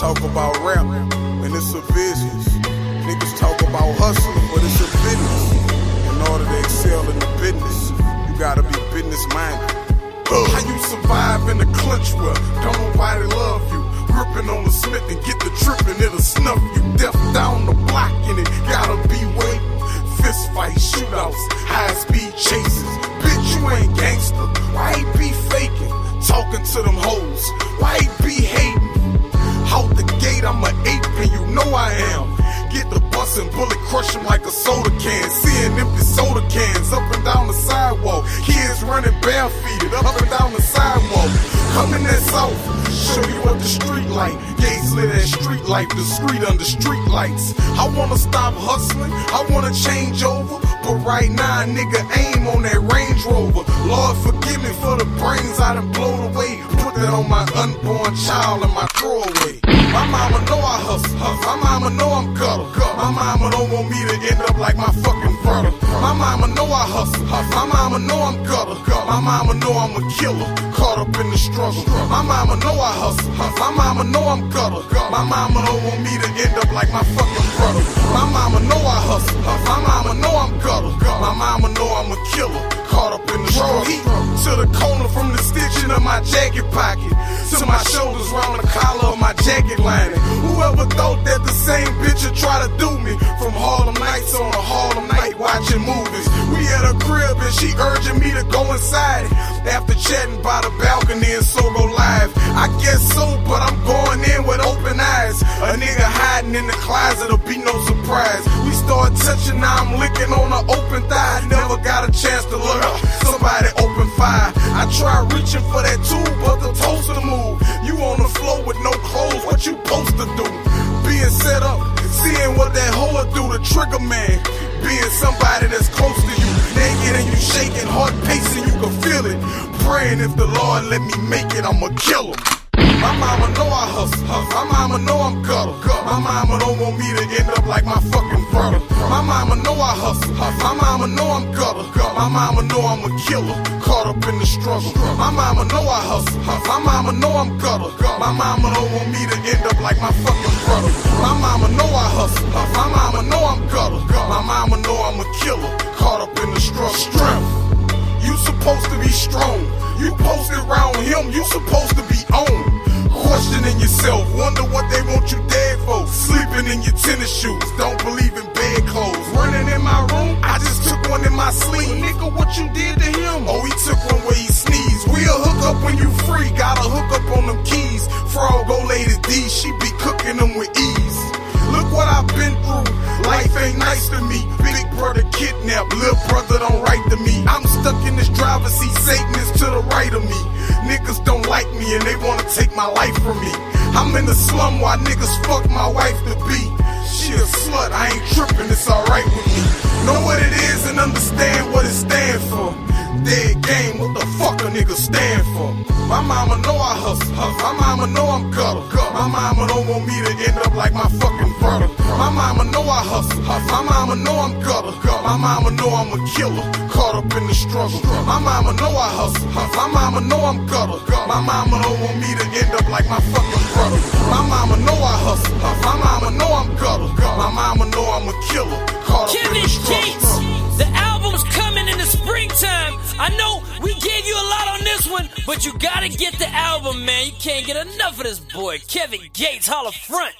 talk about rap, and it's a business. Niggas talk about hustling, but it's a business. In order to excel in the business, you gotta be business minded. How you survive in the clutch where don't nobody love you? Gripping on the smith and get the tripping, it'll snuff you. Coming that south, show you what the street like. Gates lit as street light, discreet under street lights. I wanna stop hustling, I wanna change over. But right now, nigga, aim on that Range Rover. Lord, forgive me for the brains I done blown away. Put that on my unborn child and my throwaway. My mama know I hustle. My mama know I'm gutter. My mama don't want me hustle. My mama know I'm gutter. My mama know I'm a killer. Caught up in the struggle. My mama know I hustle. My mama know I'm gutter. My mama don't want me to end up like my fucking brother. My mama know I hustle. My mama know I'm gutter. My mama know I'm a killer. Caught up in the struggle. Heat to the corner from the stitching of my jacket pocket. To my shoulders round the collar of my jacket lining. Whoever thought that the same bitch would try to do me from Harlem nights on a Harlem night watching movies. At a crib and she urging me to go inside after chatting by the balcony and so go live. I guess so, but I'm going in with open eyes. A nigga hiding in the closet'll be no surprise. We start touching, now I'm licking on an open thigh. Never got a chance to look up. Somebody open fire. I try reaching for that tube, but the toaster move. You on the floor with no clothes, what you supposed to do? Being set up, seeing what that hoe do, the trigger man. Being somebody that's close to you, naked and you shaking, heart pacing, you can feel it. Praying if the Lord let me make it, I'ma kill him. My mama know I hustle. My mama know I'm gutter. My mama don't want me to end up like my fucking brother. My mama know I hustle. My mama know I'm gutter. My mama know I'm a killer. Caught up in the struggle. My mama know I hustle. My mama know I'm gutter. My mama don't want me to end up like my fucking brother. My mama know I hustle. You posted around him. You supposed to be on. Questioning yourself, wonder what they want you dead for. Sleeping in your tennis shoes, don't believe in bed clothes. Running in my room, I just took one in my sleeve. Nigga, what you did to him? Oh, he took one where he sneezed. We'll hook up when you free, gotta hook up on them keys. Frog go lady D, she be cooking them with ease. Look what I've been through. And they wanna take my life from me. I'm in the slum while niggas fuck my wife to be. She a slut, I ain't tripping, it's alright with me. Know what it is and understand what it stands for. Dead game, what the fuck a nigga stand for? My mama know I hustle, my mama know I'm gutter. My mama don't want me to end up like my fucking brother. My mama know I hustle, my mama know I'm gutter. My mama know I'm a killer, caught up in the struggle. My mama know I hustle, my mama know I'm gutter. My mama don't want me to end up like my fucking brother. My mama know I hustle, my mama know I'm gutter. My mama know I'm a killer, caught up in Kevin the struggle. Gates, the album's coming in the springtime. I know we gave you a lot on this one, but you gotta get the album, man. You can't get enough of this boy, Kevin Gates, Holla Front.